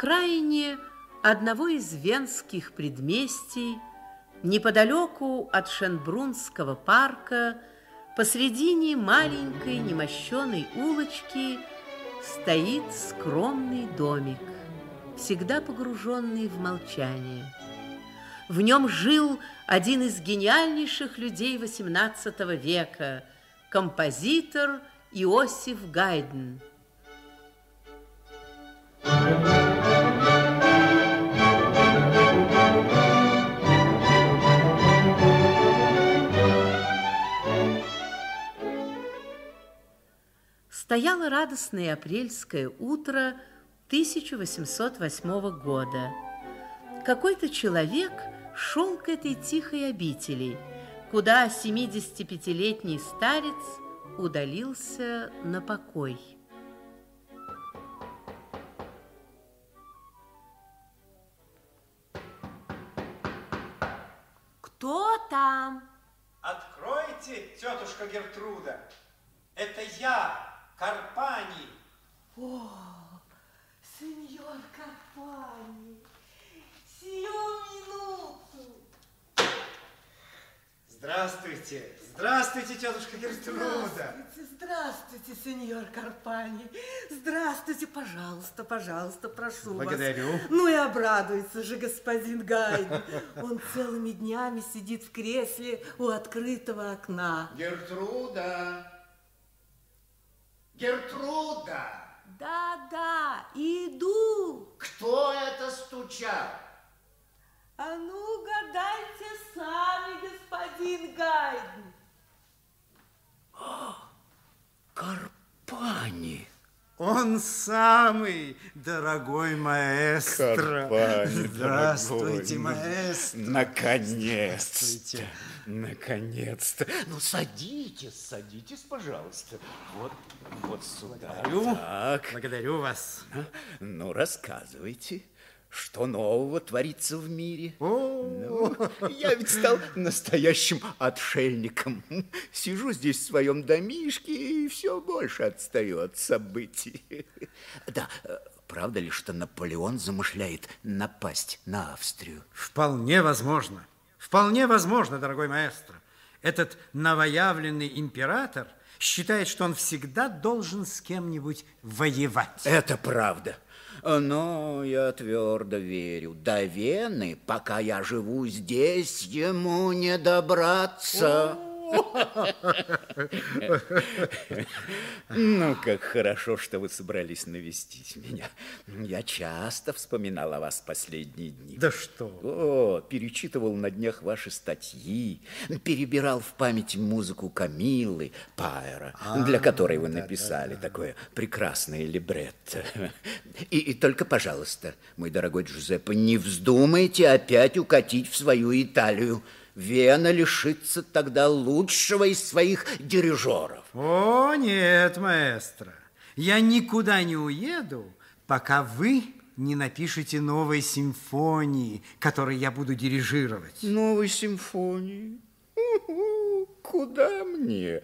окраине одного из венских предместий, неподалеку от Шенбрунского парка, посредине маленькой немощеной улочки стоит скромный домик, всегда погруженный в молчание. В нем жил один из гениальнейших людей XVIII века, композитор Иосиф Гайден. Стояло радостное апрельское утро 1808 года. Какой-то человек шел к этой тихой обители, куда 75-летний старец удалился на покой. Кто там? Откройте, тетушка Гертруда. Это я, Карпани. О, сеньор Карпани, сию минуту. Здравствуйте, здравствуйте, тетушка Гертруда. Здравствуйте, здравствуйте, сеньор Карпани. Здравствуйте, пожалуйста, пожалуйста, прошу Благодарю. вас. Ну и обрадуется же господин Гайд. Он целыми днями сидит в кресле у открытого окна. Гертруда! Гертруда! Да, да, иду. Кто это стучал? А ну, гадайте сами, господин Гайден. Карпани. Он самый дорогой маэстро. Карпани, Здравствуйте, дорогой. маэстро. Наконец-то. Наконец-то. Ну, садитесь, садитесь, пожалуйста. Вот, вот сюда. Благодарю. Так. Благодарю вас. Ну, рассказывайте, что нового творится в мире? О, Ну, я ведь стал настоящим отшельником. Сижу здесь в своем домишке и все больше отстаю от событий. Да, правда ли, что Наполеон замышляет напасть на Австрию? Вполне возможно. Вполне возможно, дорогой маэстро. Этот новоявленный император считает, что он всегда должен с кем-нибудь воевать. Это правда. Но я твердо верю, до Вены, пока я живу здесь, ему не добраться. Ну, как хорошо, что вы собрались навестить меня. Я часто вспоминал о вас последние дни. Да что? О, перечитывал на днях ваши статьи, перебирал в памяти музыку Камиллы Пайера, для которой вы написали такое прекрасное либретто. И, и только, пожалуйста, мой дорогой Джузеппе, не вздумайте опять укатить в свою Италию. Вена лишится тогда лучшего из своих дирижеров. О, нет, маэстро. Я никуда не уеду, пока вы не напишете новой симфонии, которой я буду дирижировать. Новой симфонии? Куда мне?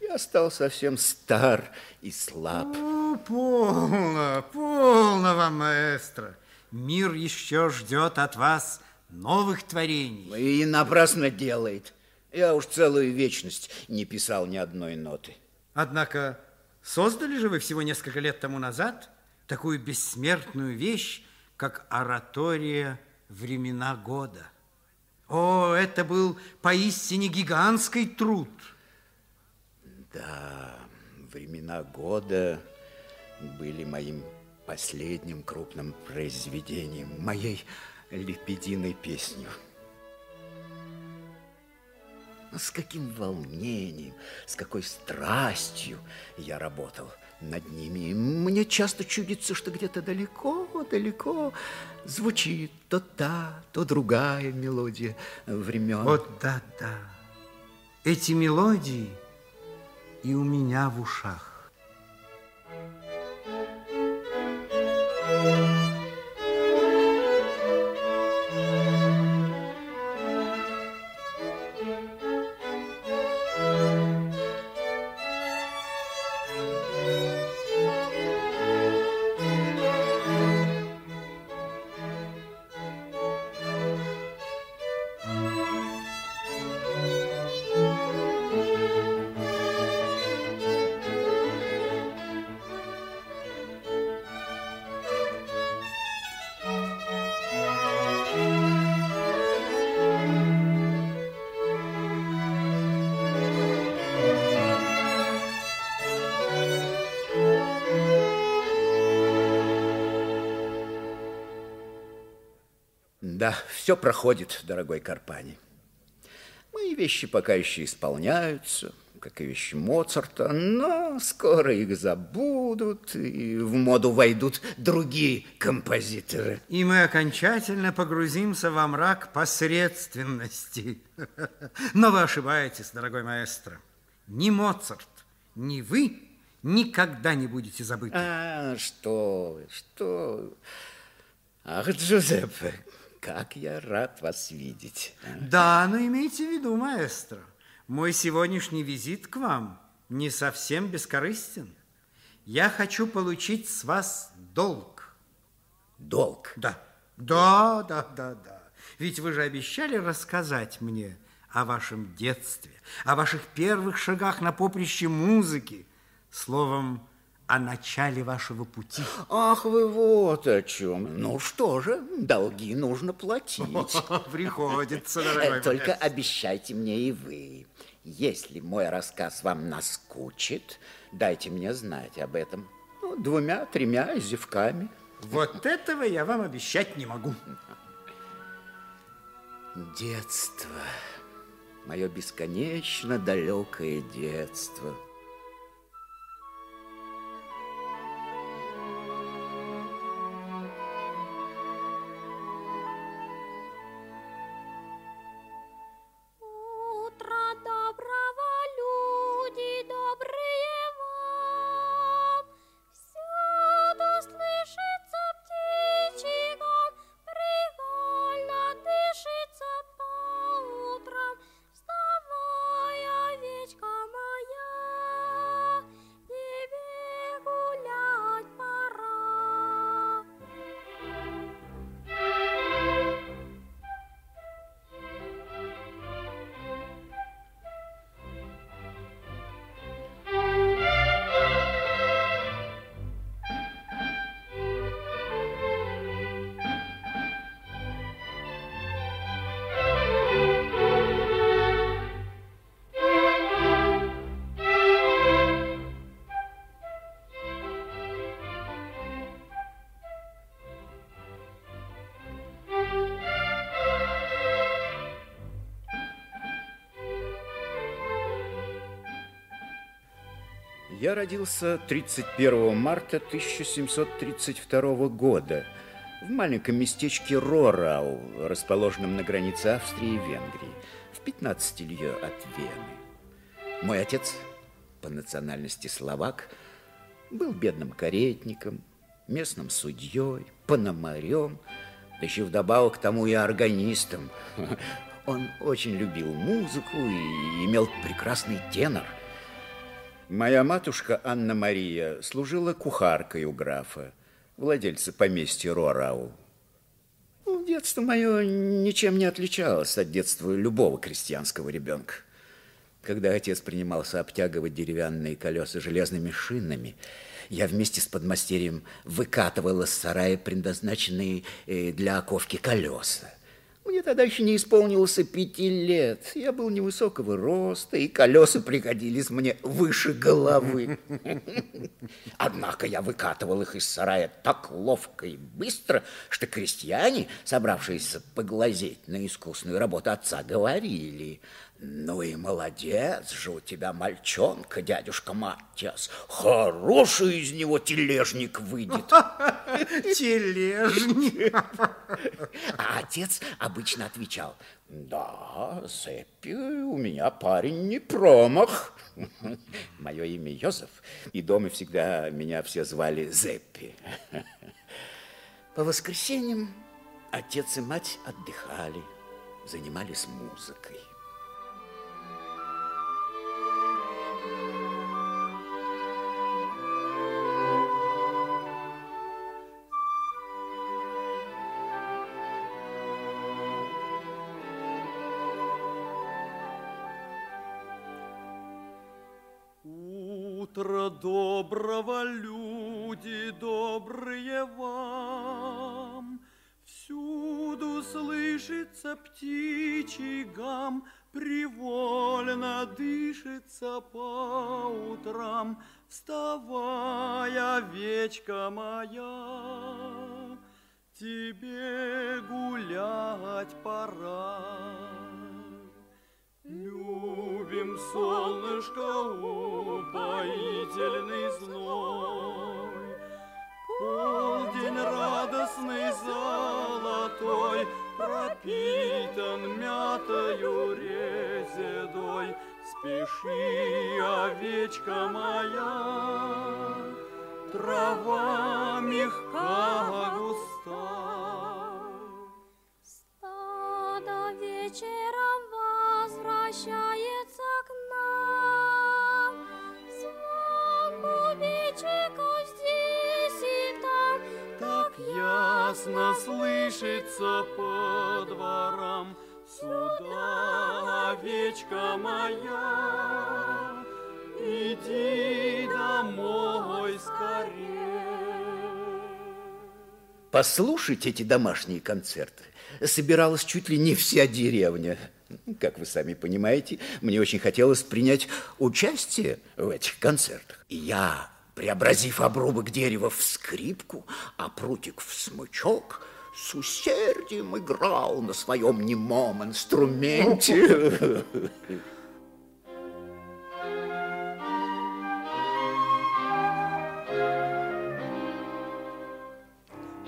Я стал совсем стар и слаб. О, полно, полно вам, маэстро. Мир еще ждет от вас новых творений. И напрасно делает. Я уж целую вечность не писал ни одной ноты. Однако создали же вы всего несколько лет тому назад такую бессмертную вещь, как оратория «Времена года». О, это был поистине гигантский труд. Да, времена года были моим последним крупным произведением, моей лепединой песнью. Но С каким волнением, с какой страстью я работал над ними. Мне часто чудится, что где-то далеко-далеко звучит то та, то другая мелодия времен. Вот да-да. Эти мелодии и у меня в ушах. Да, все проходит, дорогой Карпани. Мои вещи пока еще исполняются, как и вещи Моцарта, но скоро их забудут, и в моду войдут другие композиторы. И мы окончательно погрузимся во мрак посредственности. Но вы ошибаетесь, дорогой маэстро. Ни Моцарт, ни вы никогда не будете забыты. А, что вы, что вы. Ах, Джузеппе, как я рад вас видеть. Да, но имейте в виду, маэстро, мой сегодняшний визит к вам не совсем бескорыстен. Я хочу получить с вас долг. Долг? Да, да, да, да, да. Ведь вы же обещали рассказать мне о вашем детстве, о ваших первых шагах на поприще музыки, словом, о начале вашего пути. Ах, вы вот о чем. Ну что же, долги нужно платить. Приходится, дорогой Э, Только маэстро. обещайте мне и вы. Если мой рассказ вам наскучит, дайте мне знать об этом. Ну, двумя-тремя зевками. Вот этого я вам обещать не могу. Детство. Мое бесконечно далекое детство. Я родился 31 марта 1732 года в маленьком местечке Рорау, расположенном на границе Австрии и Венгрии, в 15 лье от Вены. Мой отец, по национальности словак, был бедным каретником, местным судьей, пономарем, да еще вдобавок к тому и органистом. Он очень любил музыку и имел прекрасный тенор – Моя матушка Анна-Мария служила кухаркой у графа, владельца поместья Рорау. Ну, Детство мое ничем не отличалось от детства любого крестьянского ребенка. Когда отец принимался обтягивать деревянные колеса железными шинами, я вместе с подмастерьем выкатывал из сарая предназначенные э, для оковки колеса. Мне тогда еще не исполнилось и пяти лет. Я был невысокого роста, и колеса приходились мне выше головы. Однако я выкатывал их из сарая так ловко и быстро, что крестьяне, собравшиеся поглазеть на искусную работу отца, говорили, ну и молодец же у тебя мальчонка, дядюшка Матиас. Хороший из него тележник выйдет. Тележник. А отец обычно отвечал, да, Зеппи, у меня парень не промах. Мое имя Йозеф, и дома всегда меня все звали Зеппи. По воскресеньям отец и мать отдыхали, занимались музыкой. Утрам. Вставай, овечка моя, тебе гулять пора. Любим солнышко упоительный зной, Полдень радостный золотой Пропитан мятою резедой. Спеши, овечка моя, Трава мягка густа. Стадо вечером возвращается к нам. Звон бубенчиков здесь и там. Так ясно слышится по дворам Сюда, овечка моя, Иди домой скорее. Послушать эти домашние концерты собиралась чуть ли не вся деревня. Как вы сами понимаете, мне очень хотелось принять участие в этих концертах. Я, преобразив обрубок дерева в скрипку, а прутик в смычок, с усердием играл на своем немом инструменте.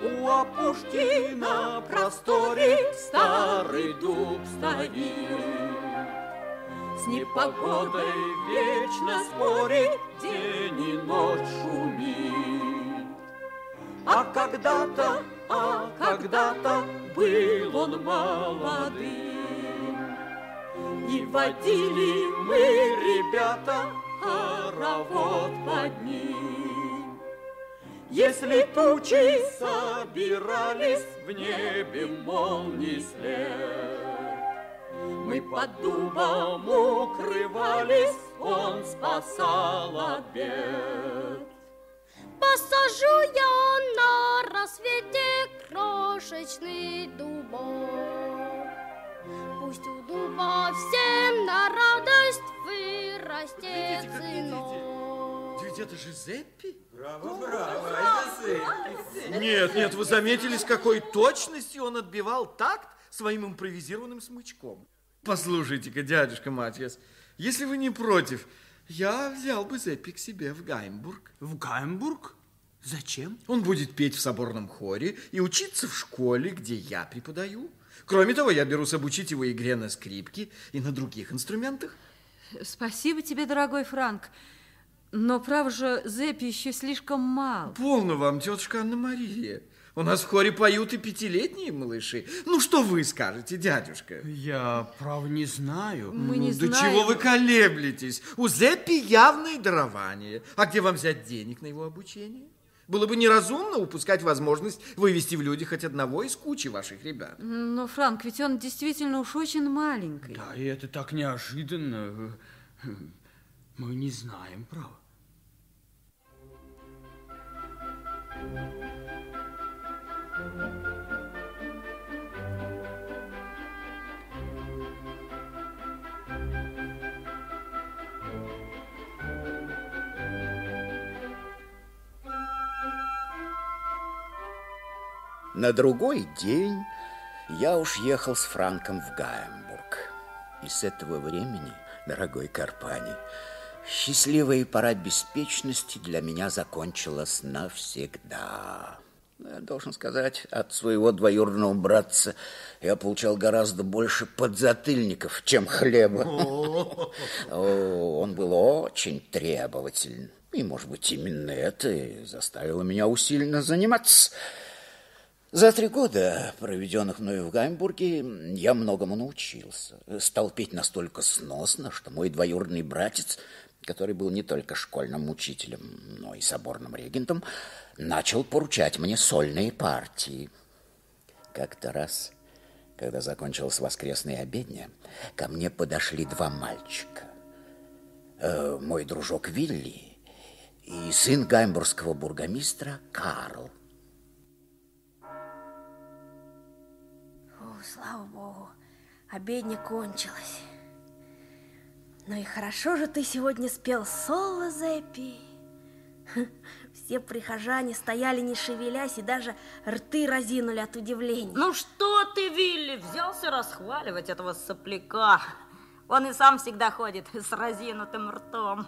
У опушки на просторе Старый дуб стоит. С непогодой вечно спорит, День и ночь шумит. А когда-то, а когда-то Был он молодым. И водили мы, ребята, Хоровод под ним. Если тучи собирались в небе молний след, Мы под дубом укрывались, он спасал от бед. Посажу я на рассвете крошечный дубок. Пусть у дуба всем на радость вырастет сынок. Ведь это же Зеппи? Нет, нет, вы заметили, с какой точностью он отбивал такт своим импровизированным смычком? Послушайте-ка, дядюшка Матьяс, если вы не против, я взял бы Зеппи к себе в Гаймбург. В Гаймбург? Зачем? Он будет петь в соборном хоре и учиться в школе, где я преподаю. Кроме того, я берусь обучить его игре на скрипке и на других инструментах. Спасибо тебе, дорогой Франк. Но, право же, Зеппи еще слишком мал. Полно вам, тетушка Анна-Мария. У нас в хоре поют и пятилетние малыши. Ну, что вы скажете, дядюшка? Я, право, не знаю. Мы не Ну, да знаем. чего вы колеблетесь? У Зеппи явное дарование. А где вам взять денег на его обучение? Было бы неразумно упускать возможность вывести в люди хоть одного из кучи ваших ребят. Но, Франк, ведь он действительно уж очень маленький. Да, и это так неожиданно. Мы не знаем, право. На другой день я уж ехал с Франком в Гамбург. И с этого времени, дорогой Карпани, счастливая пора беспечности для меня закончилась навсегда. Я должен сказать, от своего двоюродного братца я получал гораздо больше подзатыльников, чем хлеба. Он был очень требователен. И, может быть, именно это заставило меня усиленно заниматься. За три года, проведенных мною в Гамбурге, я многому научился. Стал петь настолько сносно, что мой двоюродный братец, который был не только школьным учителем, но и соборным регентом, начал поручать мне сольные партии. Как-то раз, когда закончилась воскресная обедня, ко мне подошли два мальчика. Э, мой дружок Вилли и сын гамбургского бургомистра Карл. Слава богу, обедня кончилась. Ну и хорошо же ты сегодня спел соло, Зеппи. Все прихожане стояли не шевелясь и даже рты разинули от удивления. Ну что ты, Вилли, взялся расхваливать этого сопляка? Он и сам всегда ходит с разинутым ртом.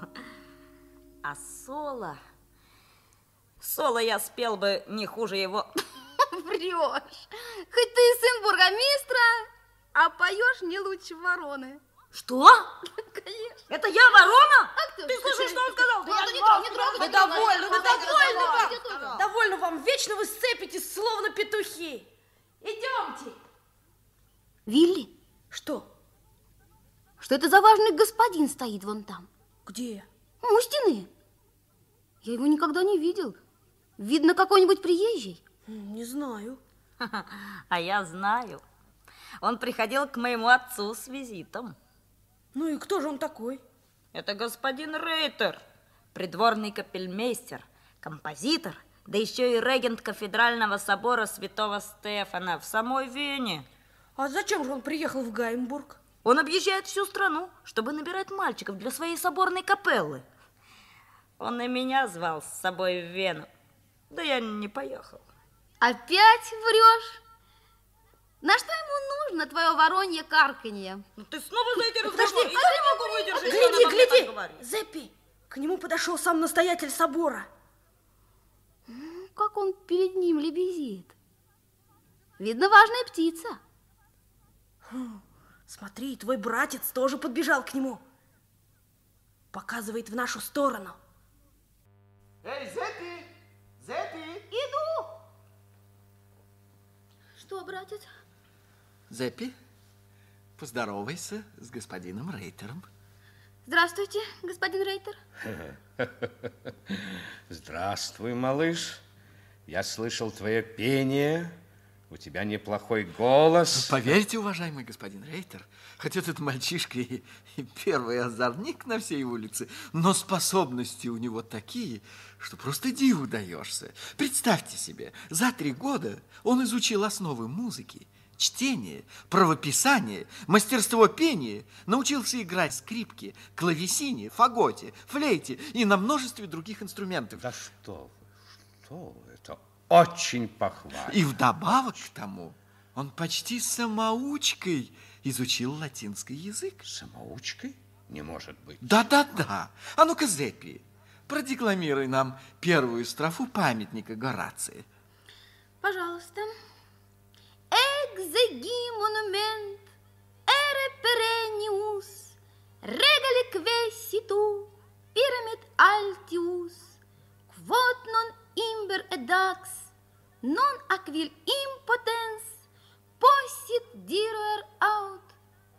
А Соло... Соло я спел бы не хуже его. Врешь. Хоть ты и сын бургомистра, а поешь не лучше вороны. Что? Конечно. Это я ворона? А кто? Ты слышал, что он сказал? Да я не трогай, не трогай. Да Довольно довольно вам. вам. Довольно вам, вечно вы сцепитесь, словно петухи. Идемте. Вилли, Что? что это за важный господин стоит вон там? Где? У стены. Я его никогда не видел. Видно, какой-нибудь приезжий. Не знаю. А я знаю. Он приходил к моему отцу с визитом. Ну и кто же он такой? Это господин Рейтер, придворный капельмейстер, композитор, да еще и регент кафедрального собора святого Стефана в самой Вене. А зачем же он приехал в Гаймбург? Он объезжает всю страну, чтобы набирать мальчиков для своей соборной капеллы. Он и меня звал с собой в Вену. Да я не поехал. Опять врешь? На что ему нужно твое воронье карканье? Ну ты снова за эти Подожди, разговоры. Я не могу выдержать, Гляди, гляди! Зеппи! К нему подошел сам настоятель собора. Ну, Как он перед ним лебезит. Видно, важная птица. Смотри, твой братец тоже подбежал к нему. Показывает в нашу сторону. Эй, Зеппи! Зеппи! Иду. Что, братец? Зеппи, поздоровайся с господином Рейтером. Здравствуйте, господин Рейтер. Здравствуй, малыш. Я слышал твое пение. У тебя неплохой голос. Поверьте, уважаемый господин Рейтер, хоть этот мальчишка и, и первый озорник на всей улице, но способности у него такие, что просто диву даешься. Представьте себе, за три года он изучил основы музыки, чтения, правописания, мастерство пения, научился играть скрипки, клавесине, фаготе, флейте и на множестве других инструментов. Да что вы, что вы, очень похвально. И вдобавок к тому, он почти самоучкой изучил латинский язык. Самоучкой? Не может быть. Да-да-да. А ну-ка, Зеппи, продекламируй нам первую строфу памятника Горации. Пожалуйста. Экзеги монумент, эре перениус, регали квеситу, пирамид альтиус, quod non imber edax, non aquil impotens, possit diroer aut,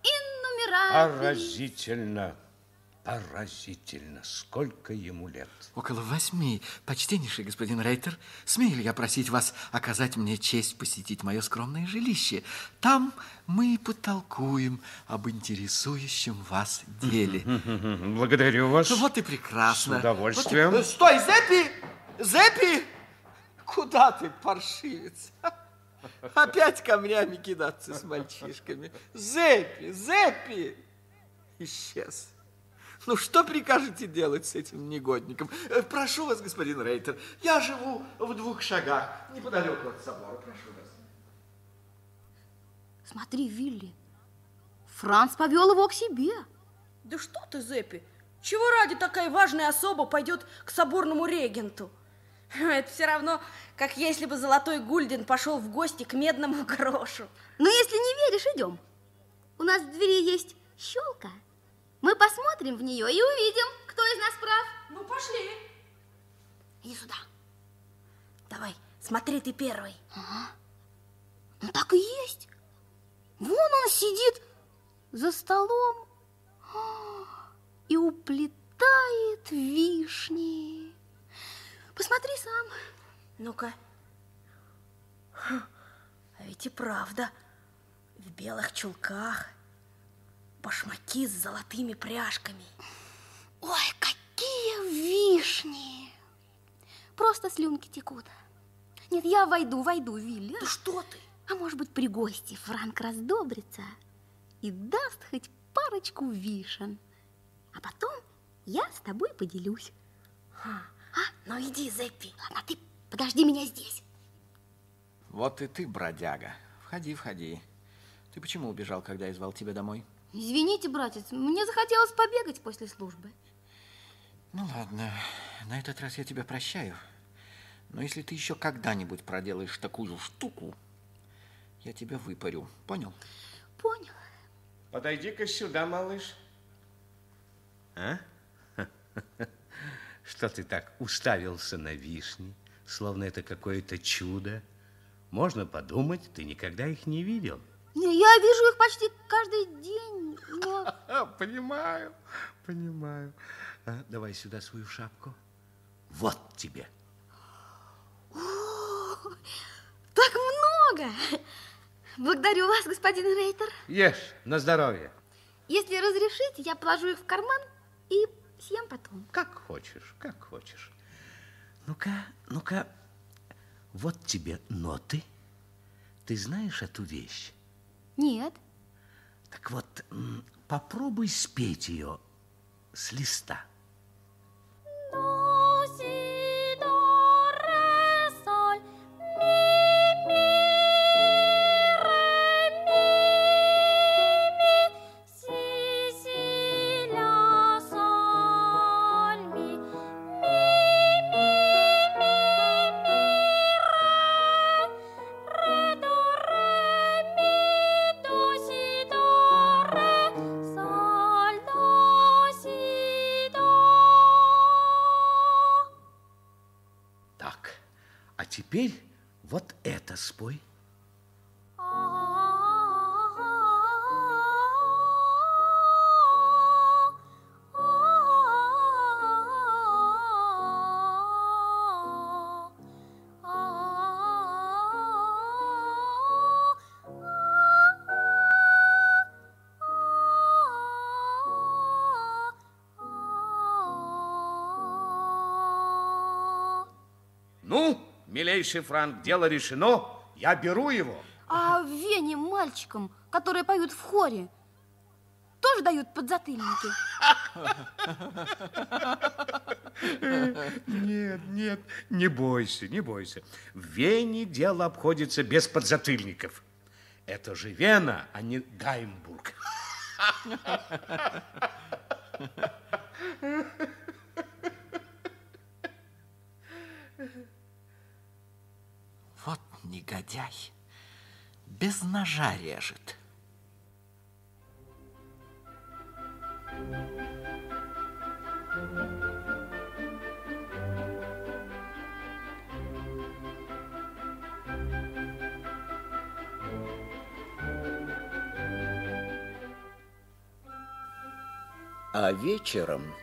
innumerabilis. Поразительно, поразительно. Сколько ему лет? Около восьми. Почтеннейший господин Рейтер, смею ли я просить вас оказать мне честь посетить мое скромное жилище? Там мы и потолкуем об интересующем вас деле. Благодарю вас. Вот и прекрасно. С удовольствием. Вот и- Стой, Зеппи! Зеппи! Куда ты, паршивец? Опять камнями кидаться с мальчишками. Зеппи, Зеппи! Исчез. Ну, что прикажете делать с этим негодником? Э, Прошу вас, господин Рейтер, я живу в двух шагах, неподалеку от собора. Прошу вас. Смотри, Вилли, Франц повел его к себе. Да что ты, Зеппи? Чего ради такая важная особа пойдет к соборному регенту? Это все равно, как если бы золотой гульден пошел в гости к медному грошу. Но если не веришь, идем. У нас в двери есть щелка. Мы посмотрим в нее и увидим, кто из нас прав. Ну, пошли. Иди сюда. Давай, смотри ты первый. Ну, так и есть. Вон он сидит за столом и уплетает вишни. Посмотри сам. Ну-ка. А ведь и правда. В белых чулках. Башмаки с золотыми пряжками. Ой, какие вишни! Просто слюнки текут. Нет, я войду, войду, Вилли. Да что ты? А может быть, при гости Франк раздобрится и даст хоть парочку вишен. А потом я с тобой поделюсь. А? Ну иди, Зеппи. Ладно, ты подожди меня здесь. Вот и ты, бродяга. Входи, входи. Ты почему убежал, когда я звал тебя домой? Извините, братец, мне захотелось побегать после службы. Ну ладно, на этот раз я тебя прощаю. Но если ты еще когда-нибудь проделаешь такую штуку, я тебя выпарю. Понял? Понял. Подойди-ка сюда, малыш. А? Что ты так уставился на вишни, словно это какое-то чудо? Можно подумать, ты никогда их не видел. Не, Я вижу их почти каждый день, но... Понимаю, понимаю. А, давай сюда свою шапку. Вот тебе. О, так много! Благодарю вас, господин Рейтер. Ешь, на здоровье. Если разрешите, я положу их в карман и съем потом. Как хочешь, как хочешь. Ну-ка, ну-ка, вот тебе ноты. Ты знаешь эту вещь? Нет. Так вот, попробуй спеть ее с листа. До, милейший Франк, дело решено. Я беру его. А в Вене мальчикам, которые поют в хоре, тоже дают подзатыльники? Нет, нет, не бойся, не бойся. В Вене дело обходится без подзатыльников. Это же Вена, а не Гаймбург. Вот негодяй. Без ножа режет. А вечером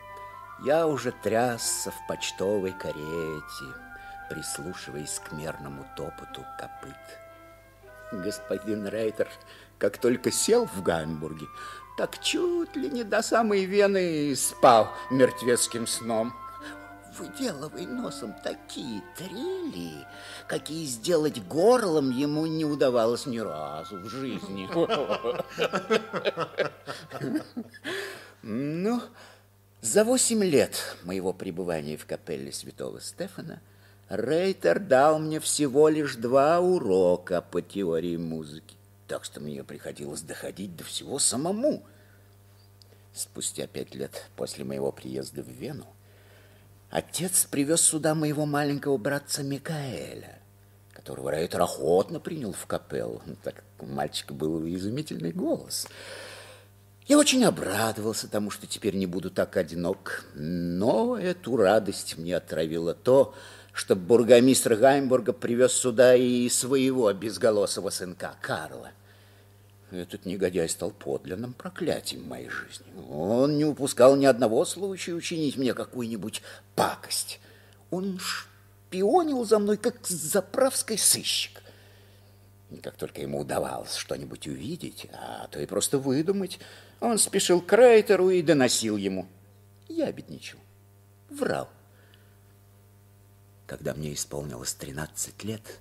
я уже трясся в почтовой карете, прислушиваясь к мерному топоту копыт. Господин Рейтер, как только сел в Гамбурге, так чуть ли не до самой Вены спал мертвецким сном. Выделывай носом такие трели, какие сделать горлом ему не удавалось ни разу в жизни. Ну, за восемь лет моего пребывания в капелле святого Стефана Рейтер дал мне всего лишь два урока по теории музыки, так что мне приходилось доходить до всего самому. Спустя пять лет после моего приезда в Вену отец привез сюда моего маленького братца Микаэля, которого Рейтер охотно принял в капеллу, так как у мальчика был изумительный голос – я очень обрадовался тому, что теперь не буду так одинок, но эту радость мне отравило то, что бургомистр Гаймбурга привез сюда и своего безголосого сынка Карла. Этот негодяй стал подлинным проклятием моей жизни. Он не упускал ни одного случая учинить мне какую-нибудь пакость. Он шпионил за мной, как заправский сыщик. И как только ему удавалось что-нибудь увидеть, а то и просто выдумать, он спешил к Рейтеру и доносил ему. Я бедничал, врал. Когда мне исполнилось 13 лет,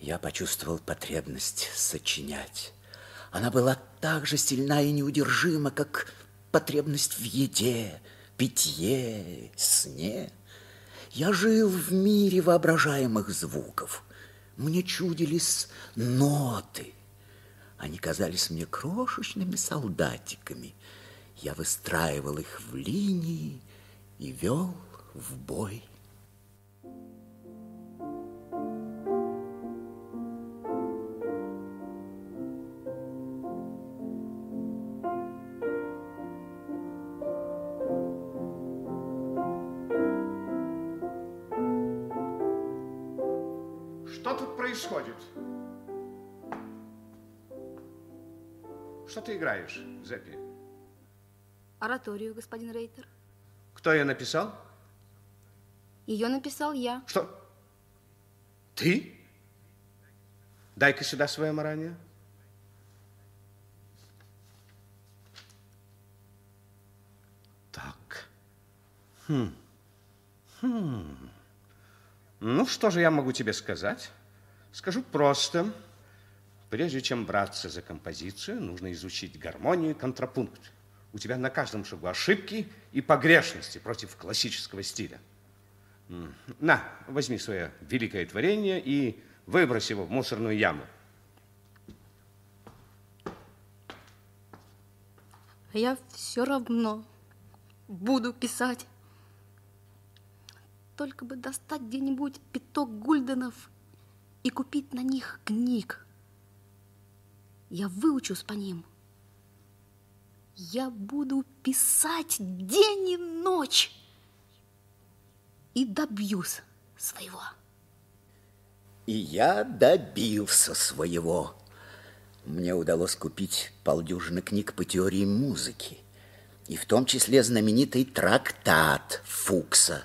я почувствовал потребность сочинять. Она была так же сильна и неудержима, как потребность в еде, питье, сне. Я жил в мире воображаемых звуков. Мне чудились ноты. Они казались мне крошечными солдатиками. Я выстраивал их в линии и вел в бой. Ты играешь, Зеппи? Ораторию, господин Рейтер. Кто ее написал? Ее написал я. Что? Ты? Дай-ка сюда свое марание. Так. Хм. Хм. Ну, что же я могу тебе сказать? Скажу просто. Прежде чем браться за композицию, нужно изучить гармонию и контрапункт. У тебя на каждом шагу ошибки и погрешности против классического стиля. На, возьми свое великое творение и выбрось его в мусорную яму. А я все равно буду писать. Только бы достать где-нибудь пяток гульденов и купить на них книг. Я выучусь по ним. Я буду писать день и ночь и добьюсь своего. И я добился своего. Мне удалось купить полдюжины книг по теории музыки, и в том числе знаменитый трактат Фукса.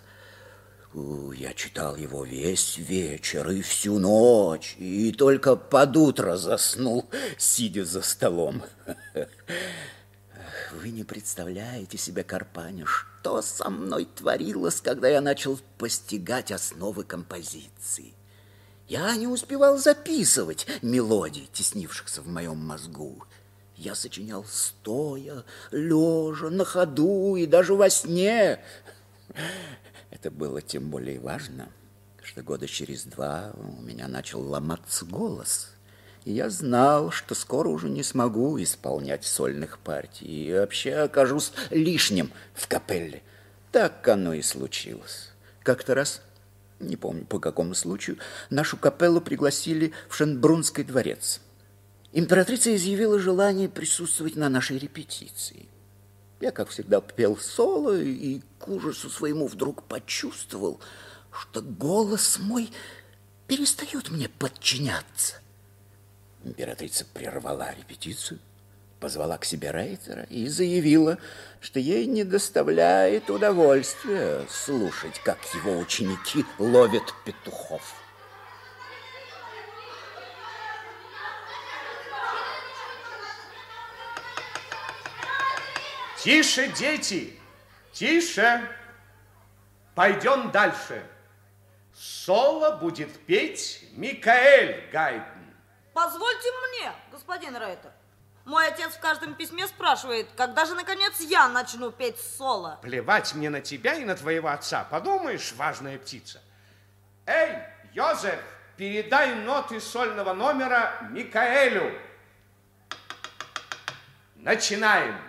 Я читал его весь вечер и всю ночь, и только под утро заснул, сидя за столом. Вы не представляете себе, Карпаня, что со мной творилось, когда я начал постигать основы композиции. Я не успевал записывать мелодий, теснившихся в моем мозгу. Я сочинял стоя, лежа, на ходу и даже во сне. Это было тем более важно, что года через два у меня начал ломаться голос. И я знал, что скоро уже не смогу исполнять сольных партий и вообще окажусь лишним в капелле. Так оно и случилось. Как-то раз не помню по какому случаю, нашу капеллу пригласили в Шенбрунский дворец. Императрица изъявила желание присутствовать на нашей репетиции. Я, как всегда, пел соло и к ужасу своему вдруг почувствовал, что голос мой перестает мне подчиняться. Императрица прервала репетицию, позвала к себе Рейтера и заявила, что ей не доставляет удовольствия слушать, как его ученики ловят петухов. Тише, дети, тише. Пойдем дальше. Соло будет петь Микаэль Гайден. Позвольте мне, господин Рейтер. Мой отец в каждом письме спрашивает, когда же, наконец, я начну петь соло. Плевать мне на тебя и на твоего отца. Подумаешь, важная птица. Эй, Йозеф, передай ноты сольного номера Микаэлю. Начинаем.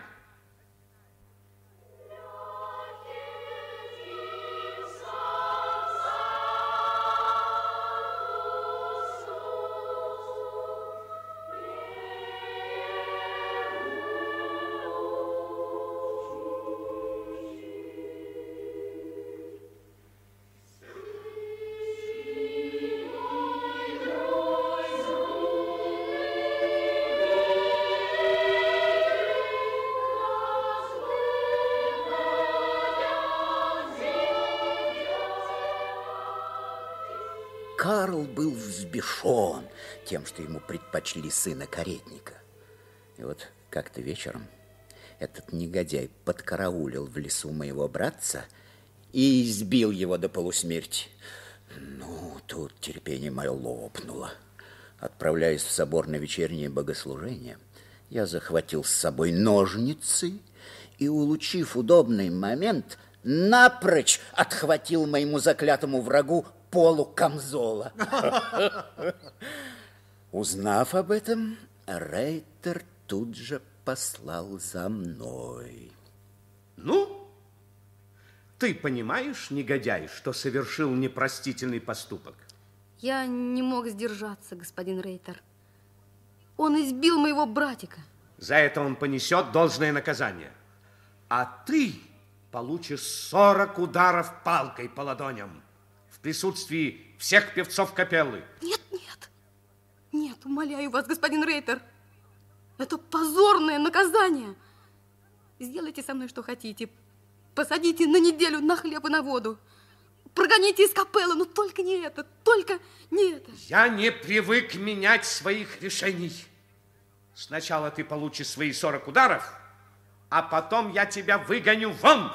Что ему предпочли сына каретника. И вот как-то вечером этот негодяй подкараулил в лесу моего братца и избил его до полусмерти. Ну, тут терпение мое лопнуло. Отправляясь в собор на вечернее богослужение, я захватил с собой ножницы и, улучив удобный момент, напрочь отхватил моему заклятому врагу полу камзола. Узнав об этом, Рейтер тут же послал за мной. Ну, ты понимаешь, негодяй, что совершил непростительный поступок? Я не мог сдержаться, господин Рейтер. Он избил моего братика. За это он понесет должное наказание. А ты получишь 40 ударов палкой по ладоням в присутствии всех певцов капеллы. Нет, нет. Умоляю вас, господин Рейтер. Это позорное наказание. Сделайте со мной что хотите. Посадите на неделю на хлеб и на воду. Прогоните из капеллы, но только не это, только не это. Я не привык менять своих решений. Сначала ты получишь свои 40 ударов, а потом я тебя выгоню вон.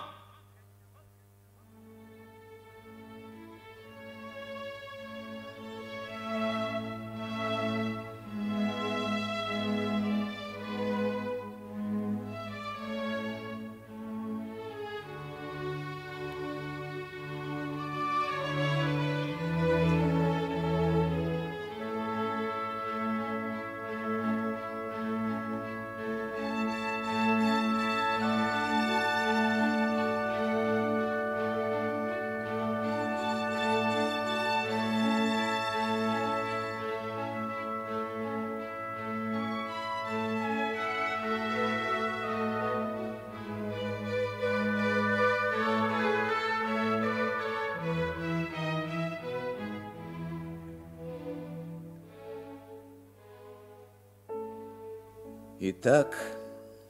Итак,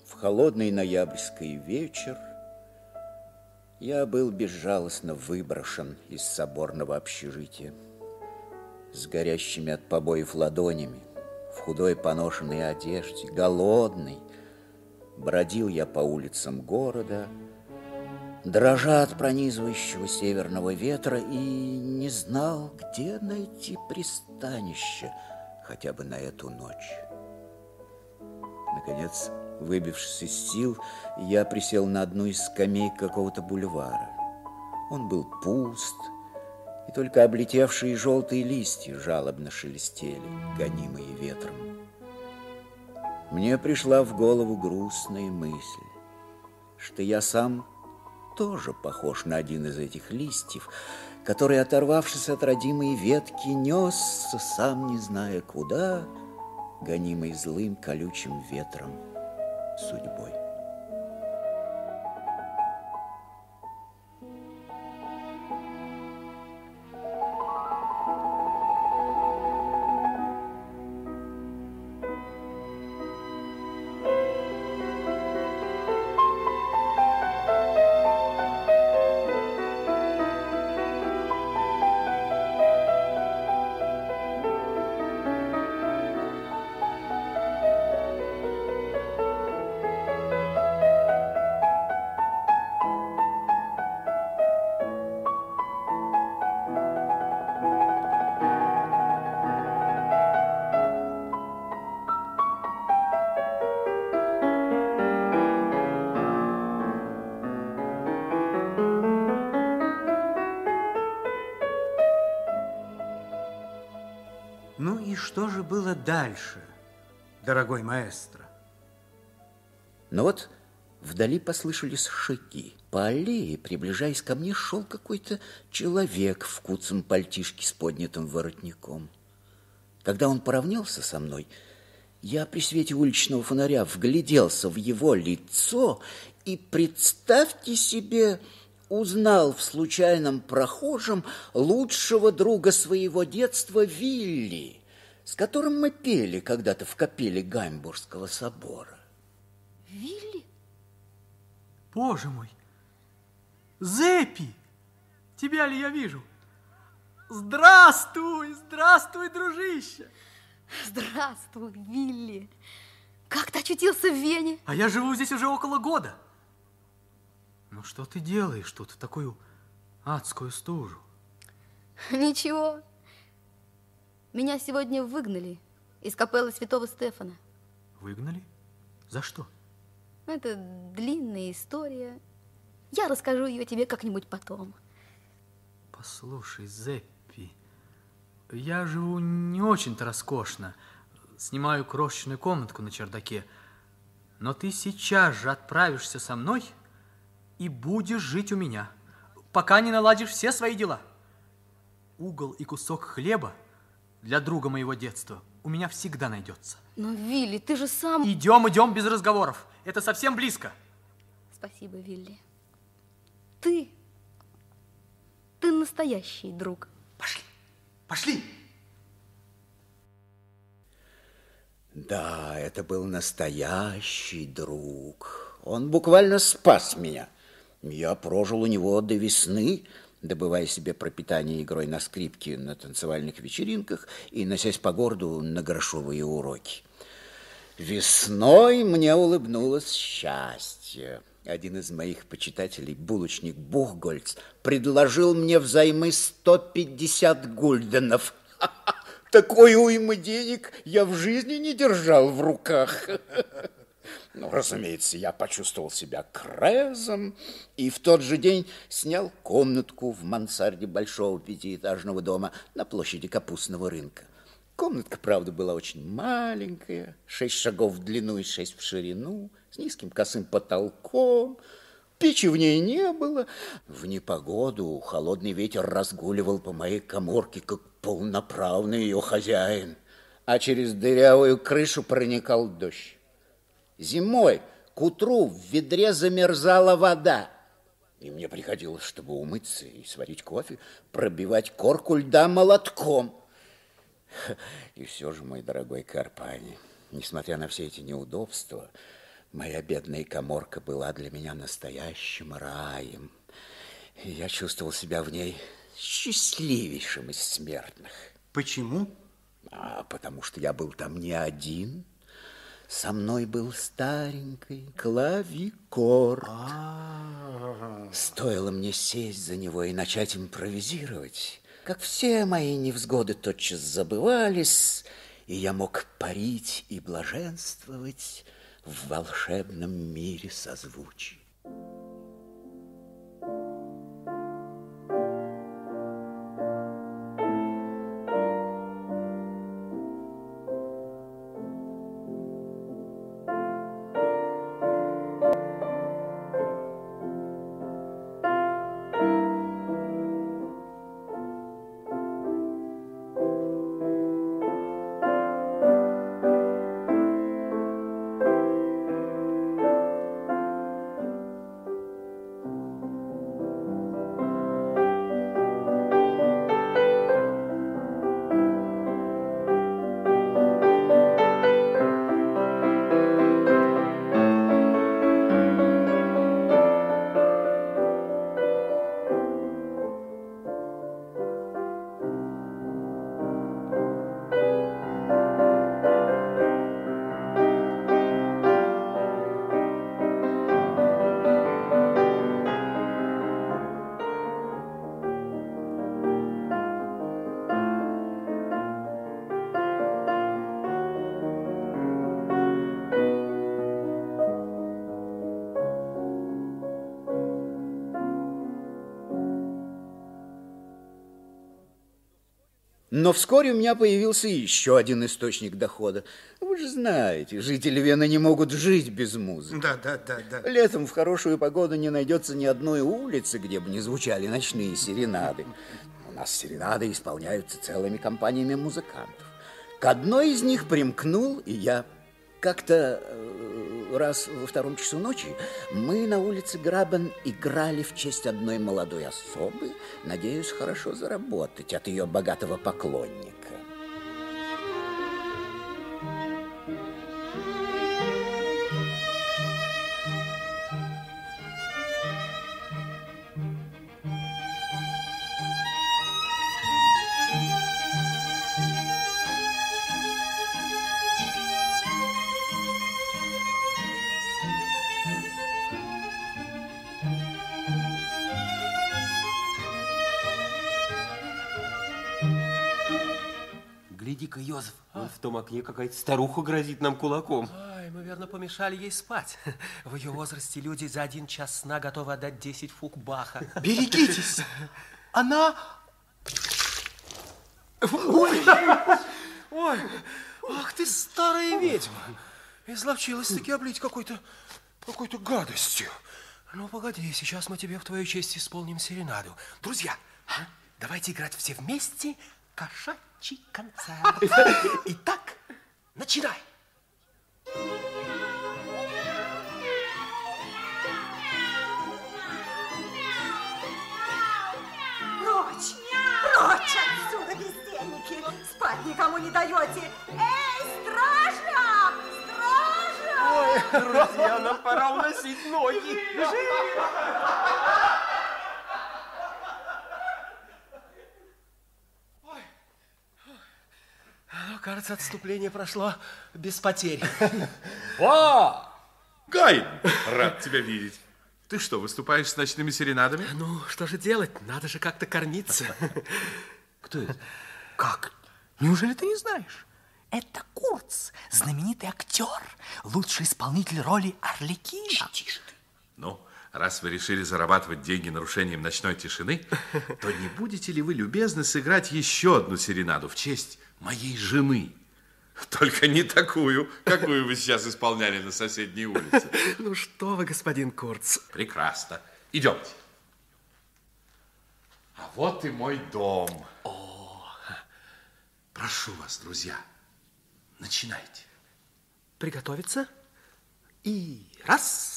в холодный ноябрьский вечер я был безжалостно выброшен из соборного общежития. С горящими от побоев ладонями, в худой поношенной одежде, голодный, бродил я по улицам города, дрожа от пронизывающего северного ветра и не знал, где найти пристанище хотя бы на эту ночь. Наконец, выбившись из сил, я присел на одну из скамей какого-то бульвара. Он был пуст, и только облетевшие желтые листья жалобно шелестели, гонимые ветром. Мне пришла в голову грустная мысль, что я сам тоже похож на один из этих листьев, который, оторвавшись от родимой ветки, несся, сам не зная куда, гонимый злым колючим ветром судьбой. Было дальше, дорогой маэстро? Но вот вдали послышались шаги. По аллее, приближаясь ко мне, шел какой-то человек в куцем пальтишке с поднятым воротником. Когда он поравнялся со мной, я при свете уличного фонаря вгляделся в его лицо и, представьте себе, узнал в случайном прохожем лучшего друга своего детства Вилли, с которым мы пели когда-то в капелле Гамбургского собора. Вилли? Боже мой! Зеппи! Тебя ли я вижу? Здравствуй, здравствуй, дружище! Здравствуй, Вилли! Как ты очутился в Вене? А я живу здесь уже около года. Ну что ты делаешь тут в такую адскую стужу? Ничего. Меня сегодня выгнали из капеллы святого Стефана. Выгнали? За что? Это длинная история. Я расскажу ее тебе как-нибудь потом. Послушай, Зеппи, я живу не очень-то роскошно. Снимаю крошечную комнатку на чердаке. Но ты сейчас же отправишься со мной и будешь жить у меня, пока не наладишь все свои дела. Угол и кусок хлеба для друга моего детства у меня всегда найдется. Но, Вилли, ты же сам... Идем, идем без разговоров. Это совсем близко. Спасибо, Вилли. Ты... Ты настоящий друг. Пошли. Да, это был настоящий друг. Он буквально спас меня. Я прожил у него до весны, добывая себе пропитание игрой на скрипке на танцевальных вечеринках и носясь по городу на грошовые уроки. Весной мне улыбнулось счастье. Один из моих почитателей, булочник Бухгольц, предложил мне взаймы 150 гульденов. Такой уймы денег я в жизни не держал в руках. Ну, разумеется, я почувствовал себя крезом и в тот же день снял комнатку в мансарде большого пятиэтажного дома на площади Капустного рынка. Комнатка, правда, была очень маленькая, шесть шагов в длину и шесть в ширину, с низким косым потолком. Печи в ней не было. В непогоду холодный ветер разгуливал по моей коморке, как полноправный ее хозяин, а через дырявую крышу проникал дождь. Зимой к утру в ведре замерзала вода, и мне приходилось, чтобы умыться и сварить кофе, пробивать корку льда молотком. И все же, мой дорогой Карпани, несмотря на все эти неудобства, моя бедная коморка была для меня настоящим раем. И я чувствовал себя в ней счастливейшим из смертных. Почему? А потому что я был там не один. Со мной был старенький клавикор. Стоило мне сесть за него и начать импровизировать, как все мои невзгоды тотчас забывались, и я мог парить и блаженствовать в волшебном мире созвучий. Но вскоре у меня появился еще один источник дохода. Вы же знаете, жители Вены не могут жить без музыки. Да, да, да, да. Летом в хорошую погоду не найдется ни одной улицы, где бы не звучали ночные серенады. У нас серенады исполняются целыми компаниями музыкантов. К одной из них примкнул и я. Как-то э, раз во втором часу ночи мы на улице Грабен играли в честь одной молодой особы, надеюсь, хорошо заработать от ее богатого поклонника. Какая-то старуха грозит нам кулаком. Ай, мы, верно, помешали ей спать. В ее возрасте люди за один час сна готовы отдать 10 фук Баха. Берегитесь! Она... Ой! Ой! Ах ты, старая ведьма! Изловчилась-таки облить какой-то... какой-то гадостью. Ну, погоди, сейчас мы тебе в твою честь исполним серенаду. Друзья, а? давайте играть все вместе кошачий концерт. Итак, начинай. Прочь! Прочь отсюда, бездельники! Спать никому не даете! Эй, стража! Стража! Ой, друзья, нам пора уносить ноги. Ну, кажется, отступление прошло без потерь. Ба! Гайд, рад тебя видеть. Ты что, выступаешь с ночными серенадами? Ну, что же делать? Надо же как-то кормиться. Кто это? Как? Неужели ты не знаешь? Это Курц, знаменитый актер, лучший исполнитель роли Орликина. Тише ты. Ну, раз вы решили зарабатывать деньги нарушением ночной тишины, то не будете ли вы любезны сыграть еще одну серенаду в честь моей жены? Только не такую, какую вы сейчас исполняли на соседней улице. Ну что вы, господин Курц. Прекрасно. Идемте. А вот и мой дом. О, Прошу вас, друзья, начинайте. приготовиться. И раз.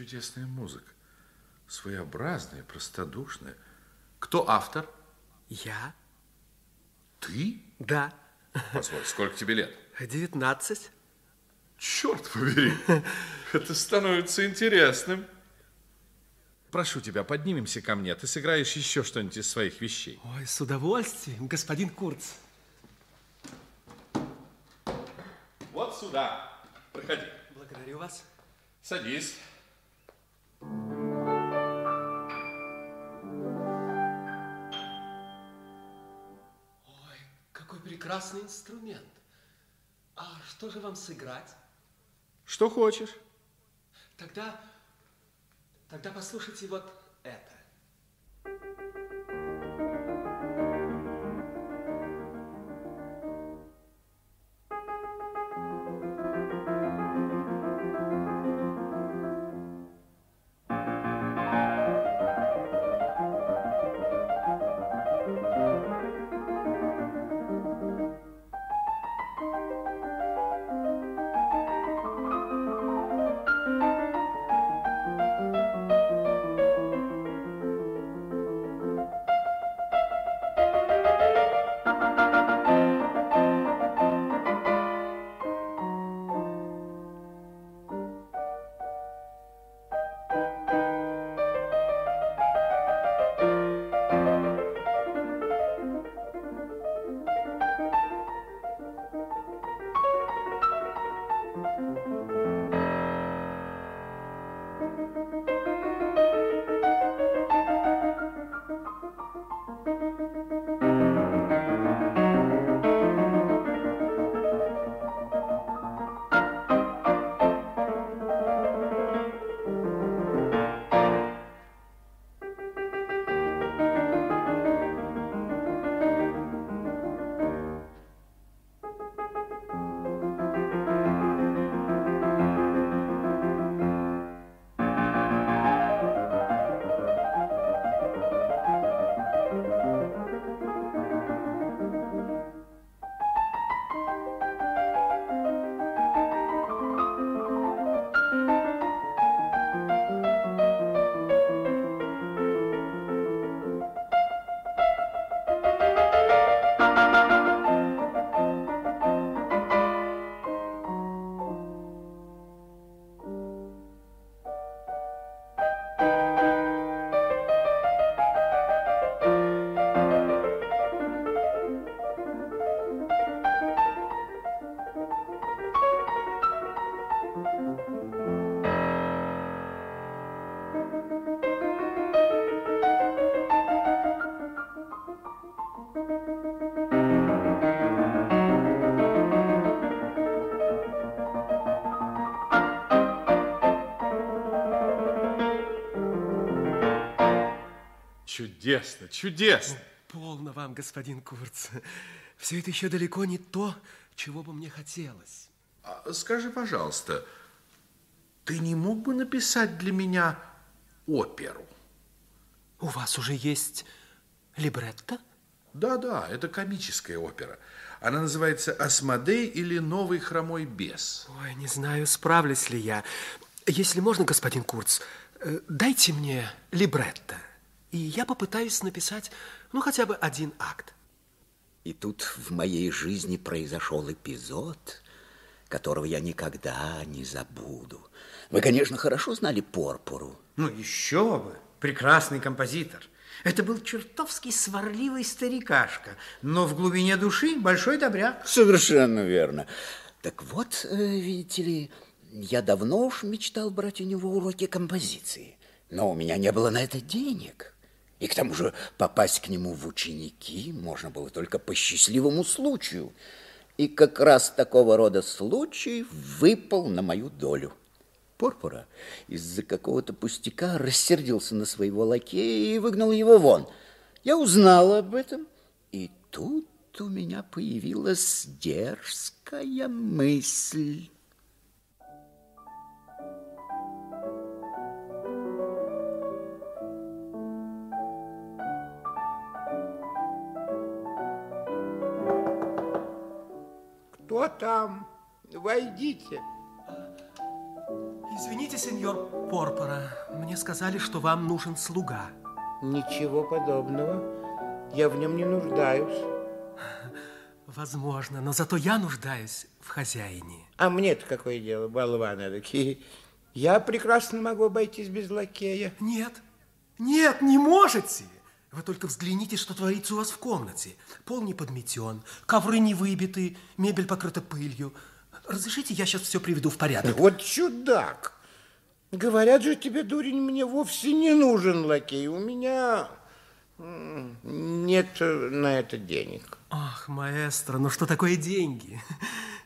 Чудесная музыка. Своеобразная, простодушная. Кто автор? Я. Ты? Да. Позволь, сколько тебе лет? 19. Черт побери, это становится интересным. Прошу тебя, поднимемся ко мне. Ты сыграешь еще что-нибудь из своих вещей. Ой, с удовольствием, господин Курц. Вот сюда. Проходи. Благодарю вас. Садись. Прекрасный инструмент. А что же вам сыграть? Что хочешь. Тогда, тогда послушайте вот это. Чудесно, чудесно. Полно вам, господин Курц. Все это еще далеко не то, чего бы мне хотелось. А скажи, пожалуйста, ты не мог бы написать для меня оперу? У вас уже есть либретто? Да, да, это комическая опера. Она называется «Асмодей» или «Новый хромой бес». Ой, не знаю, справлюсь ли я. Если можно, господин Курц, э, дайте мне либретто, и я попытаюсь написать, ну, хотя бы один акт. И тут в моей жизни произошел эпизод, которого я никогда не забуду. Вы, конечно, хорошо знали Порпору. Ну, еще бы. Прекрасный композитор. Это был чертовски сварливый старикашка, но в глубине души большой добряк. Совершенно верно. Так вот, э, видите ли, я давно уж мечтал брать у него уроки композиции, но у меня не было на это денег. И к тому же попасть к нему в ученики можно было только по счастливому случаю. И как раз такого рода случай выпал на мою долю. Порпора из-за какого-то пустяка рассердился на своего лакея и выгнал его вон. Я узнала об этом, и тут у меня появилась дерзкая мысль. Кто там? Войдите. Извините, сеньор Порпора, мне сказали, что вам нужен слуга. Ничего подобного. Я в нем не нуждаюсь. Возможно, но зато я нуждаюсь в хозяине. А мне-то какое дело, болваны такие. Я прекрасно могу обойтись без лакея. Нет, нет, не можете. Вы только взгляните, что творится у вас в комнате. Пол не подметен, ковры не выбиты, мебель покрыта пылью. Разрешите, я сейчас все приведу в порядок. Вот чудак. Говорят же тебе, дурень, мне вовсе не нужен лакей. У меня нет на это денег. Ах, маэстро, ну что такое деньги?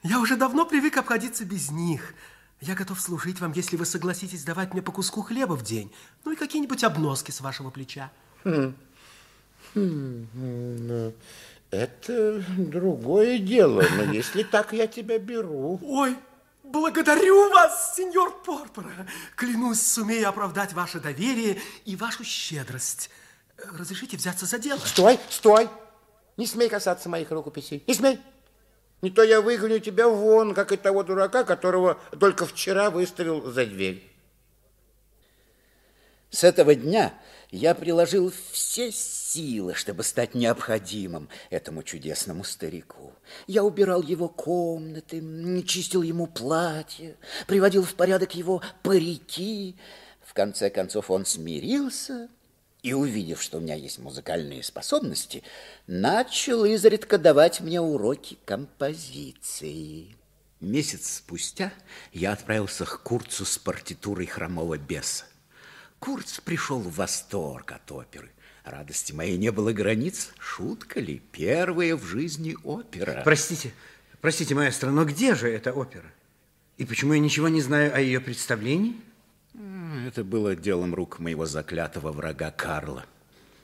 Я уже давно привык обходиться без них. Я готов служить вам, если вы согласитесь давать мне по куску хлеба в день. Ну и какие-нибудь обноски с вашего плеча. Хм. Хм, ну, Это другое дело, но если так, я тебя беру. Ой, благодарю вас, сеньор Порпора. Клянусь, сумею оправдать ваше доверие и вашу щедрость. Разрешите взяться за дело? Стой, стой! Не смей касаться моих рукописей. Не смей! Не то я выгоню тебя вон, как и того дурака, которого только вчера выставил за дверь. С этого дня я приложил все силы, чтобы стать необходимым этому чудесному старику. Я убирал его комнаты, чистил ему платье, приводил в порядок его парики. В конце концов он смирился и, увидев, что у меня есть музыкальные способности, начал изредка давать мне уроки композиции. Месяц спустя я отправился к Курцу с партитурой хромого беса. Курц пришел в восторг от оперы. Радости моей не было границ. Шутка ли? Первая в жизни опера. Простите, простите, маэстро, но где же эта опера? И почему я ничего не знаю о ее представлении? Это было делом рук моего заклятого врага Карла.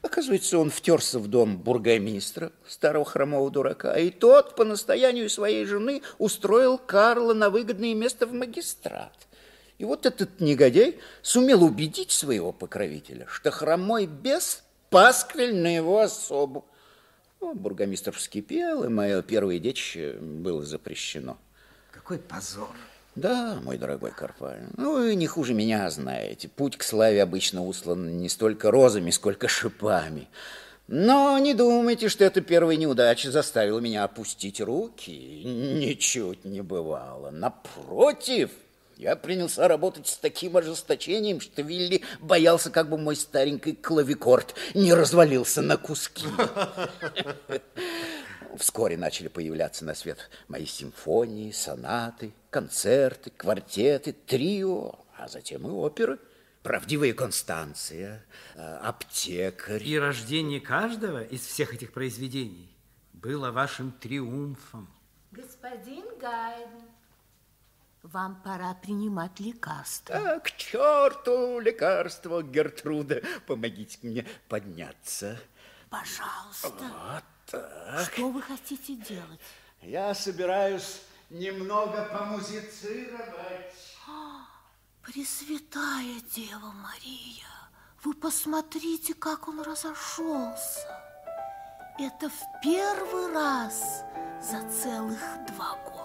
Оказывается, он втерся в дом бургомистра, старого хромого дурака, и тот по настоянию своей жены устроил Карла на выгодное место в магистрат. И вот этот негодяй сумел убедить своего покровителя, что хромой бес пасквиль на его особу. Ну, бургомистр вскипел, и мое первое детище было запрещено. Какой позор. Да, мой дорогой Карпаль, ну вы не хуже меня знаете. Путь к славе обычно услан не столько розами, сколько шипами. Но не думайте, что эта первая неудача заставила меня опустить руки. Ничуть не бывало. Напротив, я принялся работать с таким ожесточением, что Вилли боялся, как бы мой старенький клавикорд не развалился на куски. Вскоре начали появляться на свет мои симфонии, сонаты, концерты, квартеты, трио, а затем и оперы. Правдивая Констанция, э, аптекарь. И рождение каждого из всех этих произведений было вашим триумфом. Господин Гайден, Вам пора принимать лекарства. А, к черту лекарство, Гертруда. Помогите мне подняться. Пожалуйста. Вот так. Что вы хотите делать? Я собираюсь немного помузицировать. А, Пресвятая Дева Мария, вы посмотрите, как он разошелся. Это в первый раз за целых два года.